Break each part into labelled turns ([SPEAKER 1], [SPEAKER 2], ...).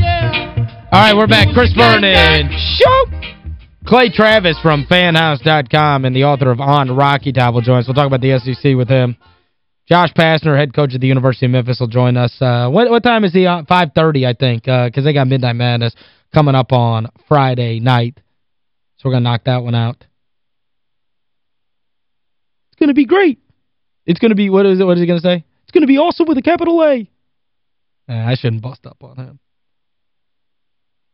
[SPEAKER 1] Yeah.
[SPEAKER 2] All right, we're back. Chris Vernon. Shoot! Clay Travis from fanhouse.com and the author of On Rocky Top will join us. We'll talk about the SEC with him. Josh Pastner, head coach at the University of Memphis, will join us. Uh, what, what time is he on? 5.30, I think, because uh, they got Midnight Madness coming up on Friday night. So we're going to knock that one out. It's going to be great. It's going to be, what is it? What is he going to say? It's going to be awesome with a capital A. Uh, I shouldn't bust up on him.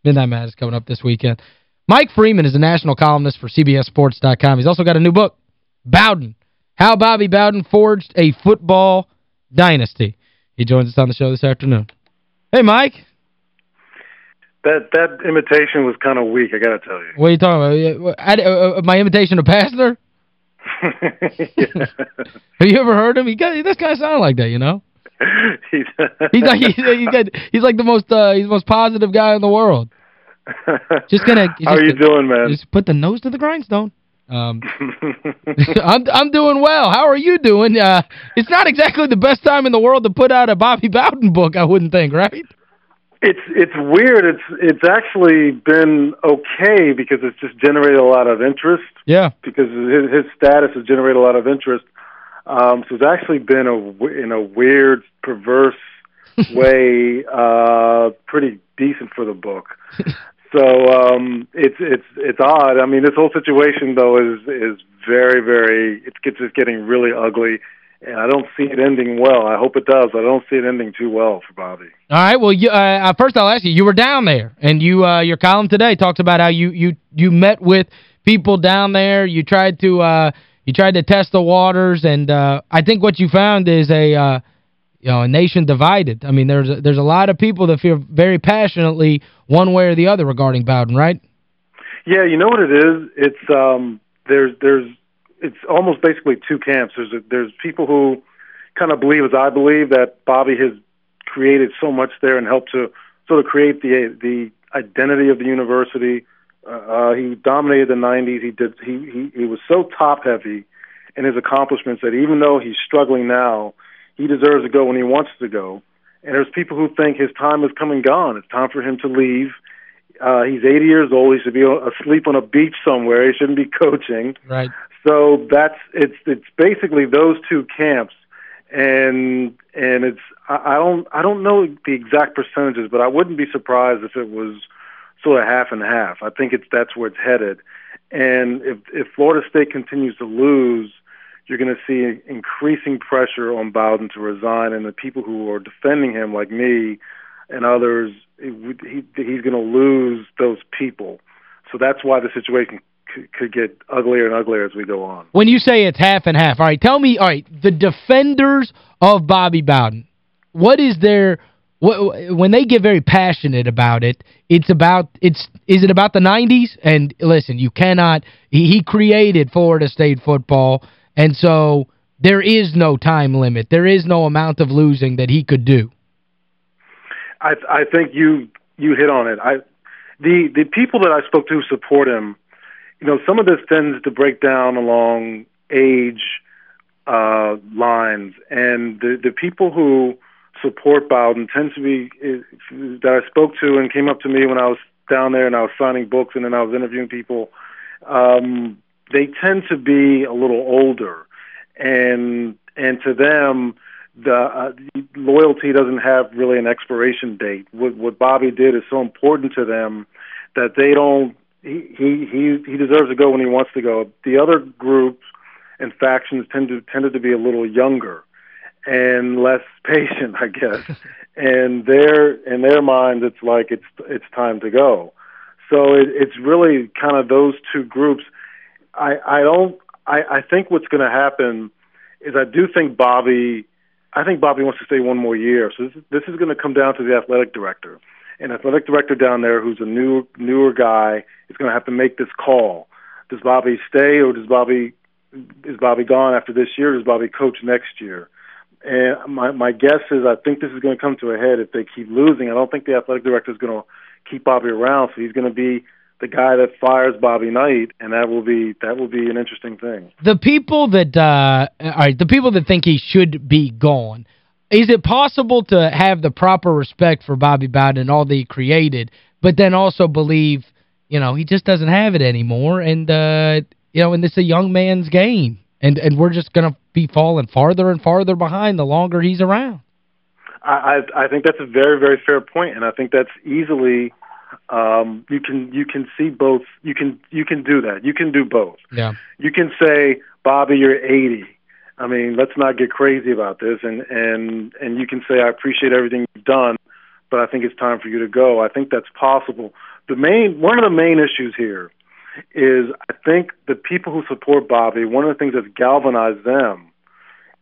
[SPEAKER 2] Midnight Madness coming up this weekend. Mike Freeman is a national columnist for CBSSports.com. He's also got a new book, Bowden, How Bobby Bowden Forged a Football Dynasty. He joins us on the show this afternoon. Hey, Mike.
[SPEAKER 3] That that imitation was kind of weak, I got to tell you.
[SPEAKER 2] What are you talking about? I, uh, uh, my imitation of Pastner? Have you ever heard him? He got, this guy sound like that, you know?
[SPEAKER 3] he's,
[SPEAKER 2] like he's, he's, got, he's like the most uh, he's the most positive guy in the world. Just gonna
[SPEAKER 3] How are you doing, man?
[SPEAKER 2] Just put the nose to the grindstone. Um, I'm I'm doing well. How are you doing? Uh, it's not exactly the best time in the world to put out a Bobby Bowden book, I wouldn't think, right?
[SPEAKER 3] It's it's weird. It's it's actually been okay because it's just generated a lot of interest.
[SPEAKER 2] Yeah.
[SPEAKER 3] Because his, his status has generated a lot of interest. Um, so it's actually been a in a weird, perverse way, uh, pretty decent for the book. So um, it's it's it's odd. I mean, this whole situation though is is very very it's getting really ugly, and I don't see it ending well. I hope it does. I don't see it ending too well for Bobby.
[SPEAKER 2] All right. Well, you, uh, first I'll ask you. You were down there, and you uh, your column today talks about how you you you met with people down there. You tried to uh, you tried to test the waters, and uh, I think what you found is a uh, you know, a nation divided. I mean, there's a, there's a lot of people that feel very passionately one way or the other regarding Bowden, right?
[SPEAKER 3] Yeah, you know what it is? It's um there's there's it's almost basically two camps. There's a, there's people who kind of believe as I believe that Bobby has created so much there and helped to sort of create the the identity of the university. Uh, he dominated the 90s. He did he he he was so top heavy in his accomplishments that even though he's struggling now, he deserves to go when he wants to go. And there's people who think his time is come and gone. It's time for him to leave. Uh, he's 80 years old. He should be asleep on a beach somewhere. He shouldn't be coaching.
[SPEAKER 2] Right.
[SPEAKER 3] So that's it's it's basically those two camps, and and it's I, I don't I don't know the exact percentages, but I wouldn't be surprised if it was sort of half and half. I think it's that's where it's headed. And if if Florida State continues to lose, you're going to see increasing pressure on Bowden to resign, and the people who are defending him, like me and others, he, he's going to lose those people. So that's why the situation could get uglier and uglier as we go on.
[SPEAKER 2] When you say it's half and half, all right, tell me, all right, the defenders of Bobby Bowden, what is their when they get very passionate about it, it's about it's is it about the 90s? And listen, you cannot he, he created Florida State football and so there is no time limit. There is no amount of losing that he could do.
[SPEAKER 3] I I think you you hit on it. I the the people that I spoke to support him, you know, some of this tends to break down along age uh, lines, and the the people who support Bowden tend to be that I spoke to and came up to me when I was down there and I was signing books and then I was interviewing people. Um, they tend to be a little older, and and to them, the uh, loyalty doesn't have really an expiration date. What what Bobby did is so important to them that they don't. He he he he deserves to go when he wants to go. The other groups and factions tend to tended to be a little younger and less patient, I guess. and their in their minds, it's like it's it's time to go. So it, it's really kind of those two groups. I I don't I I think what's going to happen is I do think Bobby I think Bobby wants to stay one more year. So this this is going to come down to the athletic director. An athletic director down there who's a new newer guy is going to have to make this call. Does Bobby stay or does Bobby is Bobby gone after this year? Does Bobby coach next year? And my my guess is I think this is going to come to a head if they keep losing. I don't think the athletic director is going to keep Bobby around, so he's going to be the guy that fires Bobby Knight, and that will be that will be an interesting thing.
[SPEAKER 2] The people that uh all right, the people that think he should be gone, is it possible to have the proper respect for Bobby Bowden and all that he created, but then also believe, you know, he just doesn't have it anymore and uh you know, and it's a young man's game. And and we're just going to be falling farther and farther behind the longer he's around.
[SPEAKER 3] I I, I think that's a very very fair point and I think that's easily um you can you can see both you can you can do that you can do both
[SPEAKER 2] yeah
[SPEAKER 3] you can say bobby you're 80 i mean let's not get crazy about this and and and you can say i appreciate everything you've done but i think it's time for you to go i think that's possible the main one of the main issues here is i think the people who support bobby one of the things that's galvanized them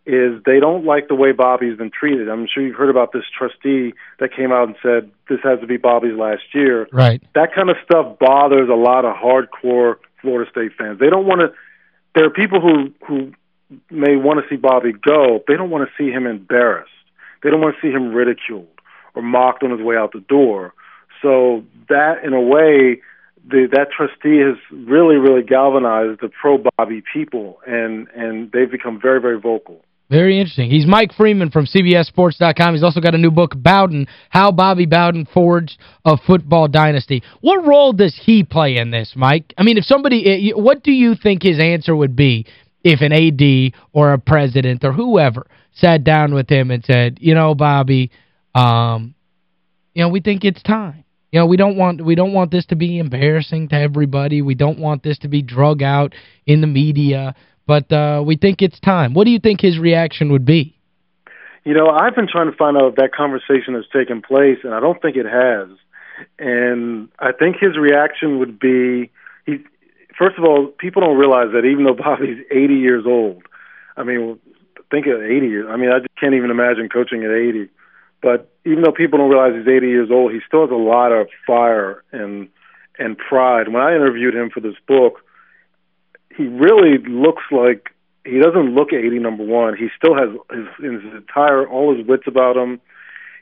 [SPEAKER 3] is they don't like the way Bobby's been treated. I'm sure you've heard about this trustee that came out and said this has to be Bobby's last year.
[SPEAKER 2] Right.
[SPEAKER 3] That kind of stuff bothers a lot of hardcore Florida State fans. They don't want to there are people who who may want to see Bobby go. They don't want to see him embarrassed. They don't want to see him ridiculed or mocked on his way out the door. So that in a way the, that trustee has really, really galvanized the pro Bobby people, and and they've become very, very vocal.
[SPEAKER 2] Very interesting. He's Mike Freeman from CBSSports.com. He's also got a new book, Bowden, How Bobby Bowden Forged a Football Dynasty. What role does he play in this, Mike? I mean, if somebody, eh, what do you think his answer would be if an AD or a president or whoever sat down with him and said, you know, Bobby, um, you know, we think it's time. You know, we don't want we don't want this to be embarrassing to everybody. We don't want this to be drug out in the media. But uh, we think it's time. What do you think his reaction would be?
[SPEAKER 3] You know, I've been trying to find out if that conversation has taken place, and I don't think it has. And I think his reaction would be he. First of all, people don't realize that even though Bobby's 80 years old, I mean, think of 80 years. I mean, I just can't even imagine coaching at 80. But even though people don't realize he's 80 years old, he still has a lot of fire and and pride. When I interviewed him for this book, he really looks like he doesn't look 80 number one he still has his, his entire all his wits about him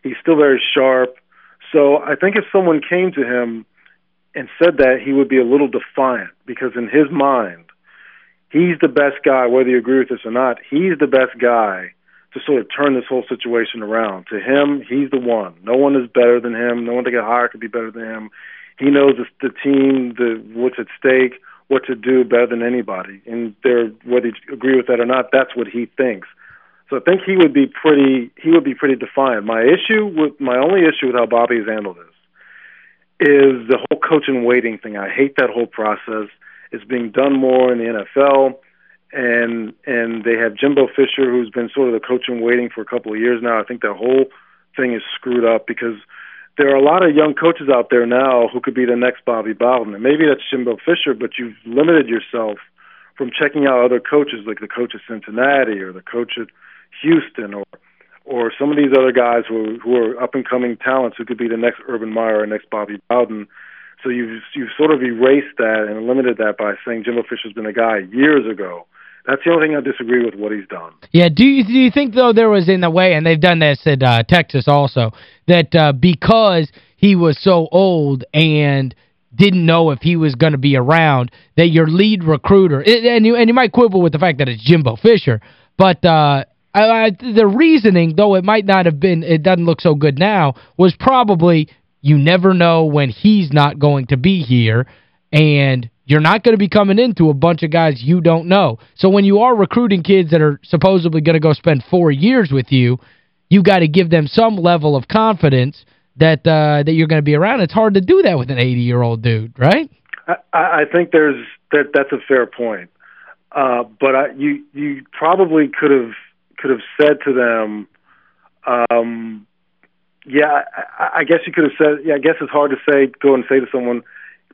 [SPEAKER 3] he's still very sharp so i think if someone came to him and said that he would be a little defiant because in his mind he's the best guy whether you agree with this or not he's the best guy to sort of turn this whole situation around to him he's the one no one is better than him no one to get hired could be better than him he knows the, the team the what's at stake what to do better than anybody. And there, whether you agree with that or not, that's what he thinks. So I think he would be pretty he would be pretty defiant. My issue with my only issue with how Bobby has handled this is the whole coach and waiting thing. I hate that whole process. It's being done more in the NFL and and they have Jimbo Fisher who's been sort of the coach and waiting for a couple of years now. I think that whole thing is screwed up because there are a lot of young coaches out there now who could be the next Bobby Bowden. And maybe that's Jimbo Fisher, but you've limited yourself from checking out other coaches like the coach at Cincinnati or the coach at Houston or or some of these other guys who who are up and coming talents who could be the next Urban Meyer or next Bobby Bowden. So you've you've sort of erased that and limited that by saying Jimbo Fisher's been a guy years ago that's the only thing I disagree with what he's done.
[SPEAKER 2] Yeah, do you, do you think, though, there was in a way, and they've done this at uh, Texas also, that uh, because he was so old and didn't know if he was going to be around, that your lead recruiter, and you, and you might quibble with the fact that it's Jimbo Fisher, but uh, I, I, the reasoning, though it might not have been, it doesn't look so good now, was probably you never know when he's not going to be here, and you're not going to be coming into a bunch of guys you don't know. So when you are recruiting kids that are supposedly going to go spend four years with you, you got to give them some level of confidence that uh, that you're going to be around. It's hard to do that with an 80-year-old dude, right?
[SPEAKER 3] I, I think there's that that's a fair point. Uh, but I, you you probably could have could have said to them um, yeah, I, I guess you could have said yeah, I guess it's hard to say go and say to someone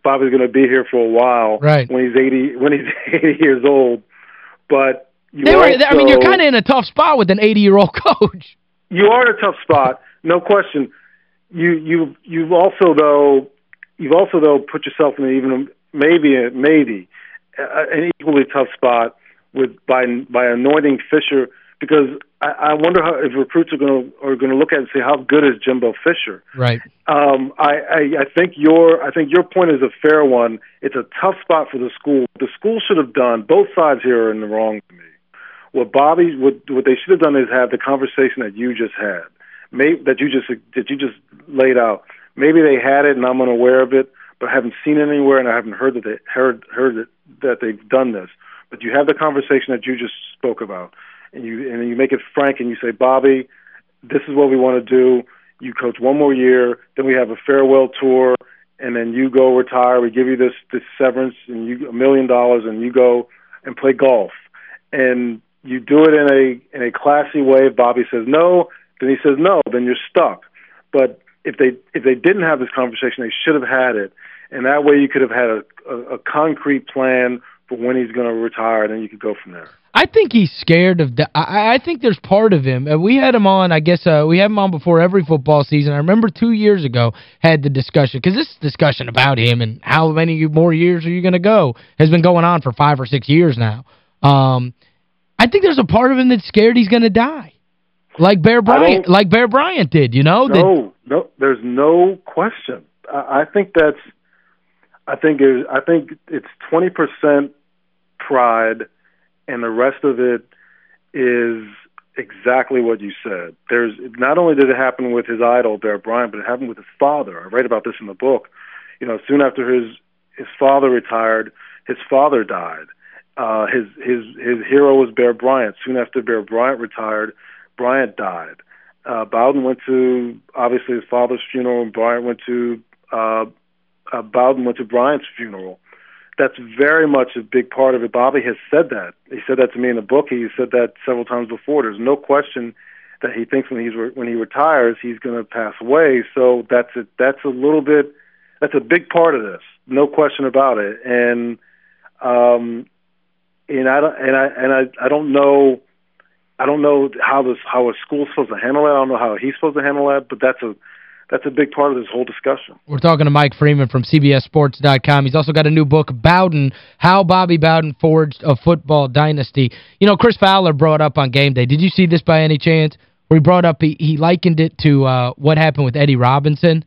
[SPEAKER 3] Bobby's going to be here for a while
[SPEAKER 2] right.
[SPEAKER 3] when he's 80 when he's 80 years old. But you
[SPEAKER 2] they were,
[SPEAKER 3] also,
[SPEAKER 2] I mean, you're kind of in a tough spot with an 80-year-old coach.
[SPEAKER 3] You are in a tough spot, no question. You you you've also though you've also though put yourself in even maybe maybe uh, an equally tough spot with by by anointing Fisher because I, I wonder how if recruits are going to are going to look at it and say how good is Jimbo Fisher.
[SPEAKER 2] Right.
[SPEAKER 3] Um, I, I I think your I think your point is a fair one. It's a tough spot for the school. The school should have done. Both sides here are in the wrong to me. What Bobby what what they should have done is have the conversation that you just had, maybe that you just that you just laid out. Maybe they had it and I'm unaware of it, but I haven't seen it anywhere and I haven't heard that they heard heard it, that they've done this. But you have the conversation that you just spoke about, and you and you make it frank and you say, Bobby, this is what we want to do. You coach one more year, then we have a farewell tour, and then you go retire. We give you this this severance and you a million dollars, and you go and play golf, and you do it in a in a classy way. Bobby says no, then he says no. Then you're stuck. But if they if they didn't have this conversation, they should have had it, and that way you could have had a, a, a concrete plan for when he's going to retire, and then you could go from there.
[SPEAKER 2] I think he's scared of that. I, I think there's part of him. We had him on, I guess, uh, we had him on before every football season. I remember two years ago had the discussion, because this discussion about him and how many more years are you going to go has been going on for five or six years now. Um, I think there's a part of him that's scared he's going to die. Like Bear Bryant, like Bear Bryant did, you know?
[SPEAKER 3] No, that, no, there's no question. I, I think that's I think it, I think it's 20% pride and the rest of it is exactly what you said. There's not only did it happen with his idol Bear Bryant, but it happened with his father. I write about this in the book. You know, soon after his his father retired, his father died. Uh, his his his hero was Bear Bryant. Soon after Bear Bryant retired, Bryant died. Uh, Bowden went to obviously his father's funeral, and Bryant went to uh, uh, Bowden went to Bryant's funeral that's very much a big part of it. Bobby has said that. He said that to me in the book. He said that several times before. There's no question that he thinks when he's re- when he retires, he's going to pass away. So that's a, that's a little bit that's a big part of this. No question about it. And um and I don't and I and I I don't know I don't know how this how a school's supposed to handle it. I don't know how he's supposed to handle that, but that's a that's a big part of this whole discussion.
[SPEAKER 2] We're talking to Mike Freeman from CBSSports.com. He's also got a new book, Bowden, How Bobby Bowden Forged a Football Dynasty. You know, Chris Fowler brought up on game day. Did you see this by any chance? Where he brought up, he, he likened it to uh, what happened with Eddie Robinson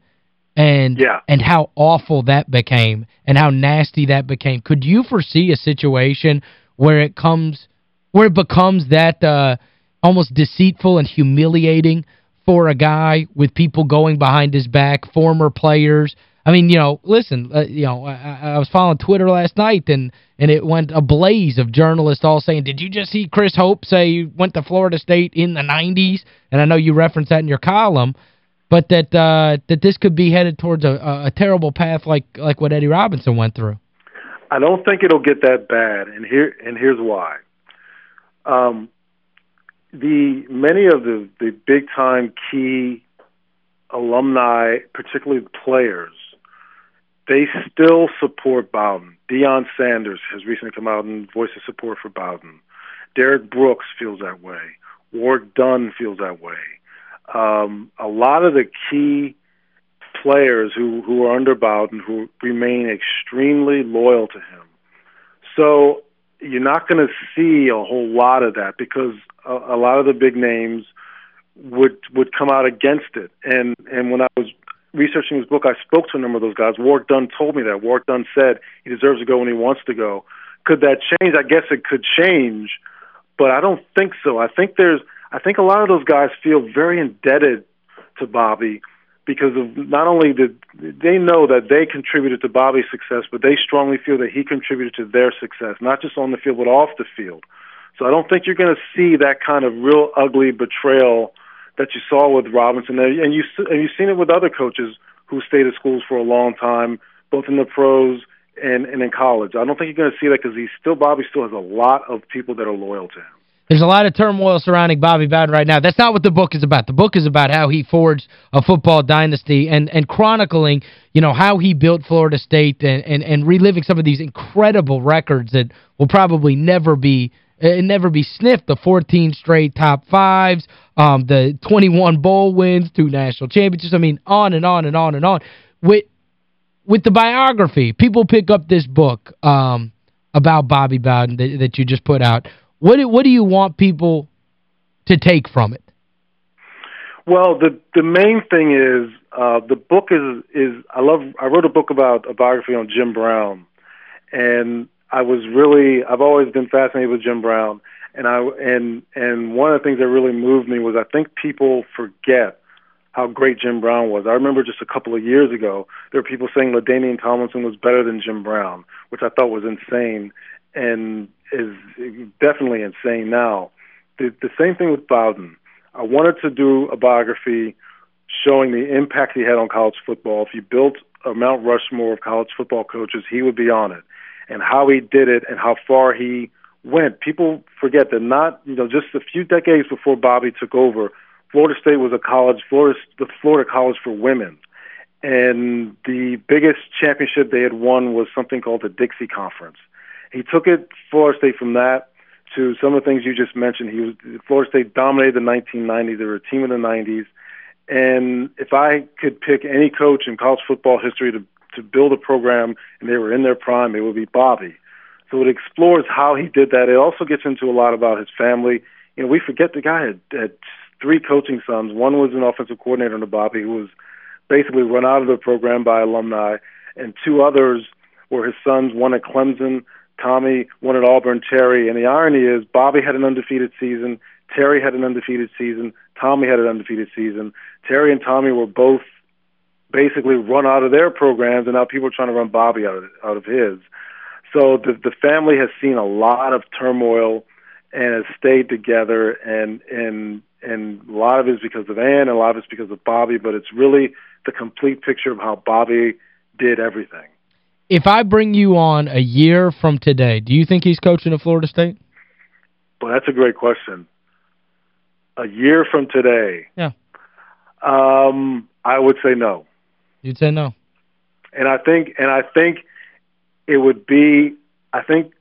[SPEAKER 2] and
[SPEAKER 3] yeah.
[SPEAKER 2] and how awful that became and how nasty that became. Could you foresee a situation where it comes where it becomes that uh, almost deceitful and humiliating for a guy with people going behind his back, former players. I mean, you know, listen, uh, you know, I, I was following Twitter last night and and it went ablaze of journalists all saying, "Did you just see Chris Hope say he went to Florida State in the 90s?" And I know you referenced that in your column, but that uh, that this could be headed towards a, a terrible path like like what Eddie Robinson went through.
[SPEAKER 3] I don't think it'll get that bad, and here and here's why. Um, the many of the the big time key alumni, particularly players, they still support Bowden. Deion Sanders has recently come out and voiced his support for Bowden. Derrick Brooks feels that way. Ward Dunn feels that way. Um, a lot of the key players who, who are under Bowden who remain extremely loyal to him. So you're not going to see a whole lot of that because a, a lot of the big names would would come out against it. And and when I was researching his book, I spoke to a number of those guys. Warrick Dunn told me that. Warrick Dunn said he deserves to go when he wants to go. Could that change? I guess it could change, but I don't think so. I think there's I think a lot of those guys feel very indebted to Bobby because of not only did they know that they contributed to Bobby's success, but they strongly feel that he contributed to their success, not just on the field but off the field. So I don't think you're going to see that kind of real ugly betrayal that you saw with Robinson, and you and you've seen it with other coaches who stayed at schools for a long time, both in the pros and and in college. I don't think you're going to see that because he's still Bobby still has a lot of people that are loyal to him.
[SPEAKER 2] There's a lot of turmoil surrounding Bobby Bowden right now. That's not what the book is about. The book is about how he forged a football dynasty and and chronicling, you know, how he built Florida State and, and, and reliving some of these incredible records that will probably never be it never be sniffed. The 14 straight top fives, um, the 21 bowl wins, two national championships. I mean, on and on and on and on. With with the biography, people pick up this book um, about Bobby Bowden that, that you just put out. What do, what do you want people to take from it?
[SPEAKER 3] Well, the the main thing is uh, the book is is I love I wrote a book about a biography on Jim Brown, and I was really I've always been fascinated with Jim Brown, and I and and one of the things that really moved me was I think people forget how great Jim Brown was. I remember just a couple of years ago there were people saying LaDainian Tomlinson was better than Jim Brown, which I thought was insane, and is definitely insane now. The the same thing with Bowden I wanted to do a biography showing the impact he had on college football. If you built a Mount Rushmore of college football coaches, he would be on it. And how he did it and how far he went. People forget that not, you know, just a few decades before Bobby took over, Florida State was a college, Florida, the Florida College for Women. And the biggest championship they had won was something called the Dixie Conference. He took it, Florida State, from that to some of the things you just mentioned. He was Florida State dominated the 1990s. They were a team in the 90s, and if I could pick any coach in college football history to to build a program and they were in their prime, it would be Bobby. So it explores how he did that. It also gets into a lot about his family. You know, we forget the guy had, had three coaching sons. One was an offensive coordinator under Bobby, who was basically run out of the program by alumni, and two others were his sons. One at Clemson, Tommy won at Auburn, Terry. And the irony is, Bobby had an undefeated season. Terry had an undefeated season. Tommy had an undefeated season. Terry and Tommy were both basically run out of their programs, and now people are trying to run Bobby out of out of his. So the the family has seen a lot of turmoil and has stayed together, and and and a lot of it is because of Ann, and a lot of it's because of Bobby. But it's really the complete picture of how Bobby did everything
[SPEAKER 2] if I bring you on a year from today, do you think he's coaching at Florida State?
[SPEAKER 3] Well, that's a great question. A year from today.
[SPEAKER 2] Yeah.
[SPEAKER 3] Um, I would say no.
[SPEAKER 2] You'd say no.
[SPEAKER 3] And I think and I think it would be I think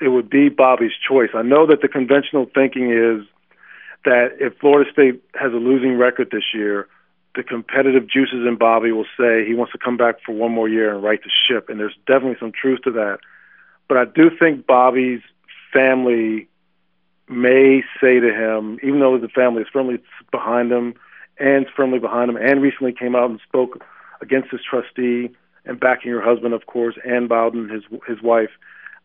[SPEAKER 3] it would be Bobby's choice. I know that the conventional thinking is that if Florida State has a losing record this year, the competitive juices in Bobby will say he wants to come back for one more year and right the ship, and there's definitely some truth to that. But I do think Bobby's family may say to him, even though the family is firmly behind him, and firmly behind him, and recently came out and spoke against his trustee and backing her husband, of course, Ann Bowden, his his wife.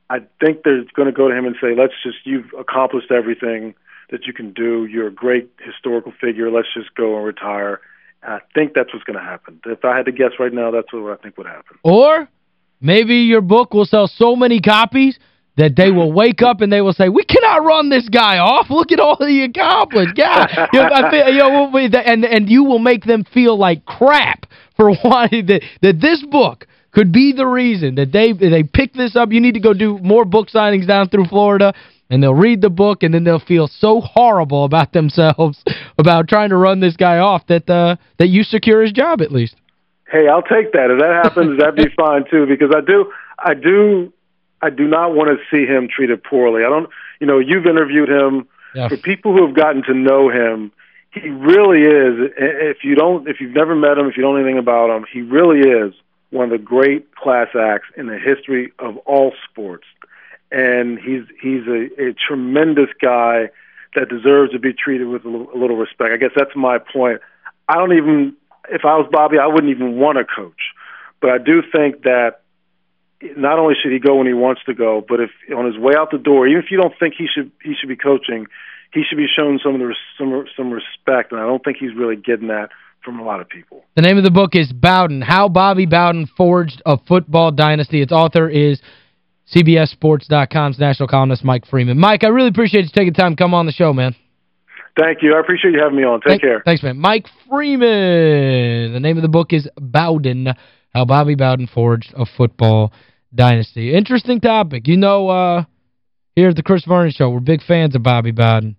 [SPEAKER 3] I think they're going to go to him and say, "Let's just you've accomplished everything that you can do. You're a great historical figure. Let's just go and retire." I think that's what's going to happen. If I had to guess right now, that's what I think would happen.
[SPEAKER 2] Or maybe your book will sell so many copies that they will wake up and they will say, we cannot run this guy off. Look at all he accomplished. God. you know, I feel, you know, and, and you will make them feel like crap for wanting that, that this book could be the reason that they they pick this up. You need to go do more book signings down through Florida and they'll read the book and then they'll feel so horrible about themselves about trying to run this guy off that uh, that you secure his job at least.
[SPEAKER 3] Hey, I'll take that. If that happens, that'd be fine too because I do I do I do not want to see him treated poorly. I don't you know, you've interviewed him. Yeah. For people who have gotten to know him, he really is if you don't if you've never met him, if you don't know anything about him, he really is one of the great class acts in the history of all sports and he's he's a, a tremendous guy that deserves to be treated with a little, a little respect. I guess that's my point. I don't even if I was Bobby, I wouldn't even want to coach, but I do think that not only should he go when he wants to go, but if on his way out the door, even if you don't think he should he should be coaching, he should be shown some of the some some respect, and I don't think he's really getting that from a lot of people.
[SPEAKER 2] The name of the book is Bowden, How Bobby Bowden Forged a Football Dynasty. Its author is CBSSports.com's national columnist Mike Freeman. Mike, I really appreciate you taking time to come on the show, man.
[SPEAKER 3] Thank you. I appreciate you having me on. Take
[SPEAKER 2] Thank,
[SPEAKER 3] care.
[SPEAKER 2] Thanks, man. Mike Freeman. The name of the book is Bowden, How Bobby Bowden Forged a Football Dynasty. Interesting topic. You know, uh, here at the Chris Vernon Show, we're big fans of Bobby Bowden.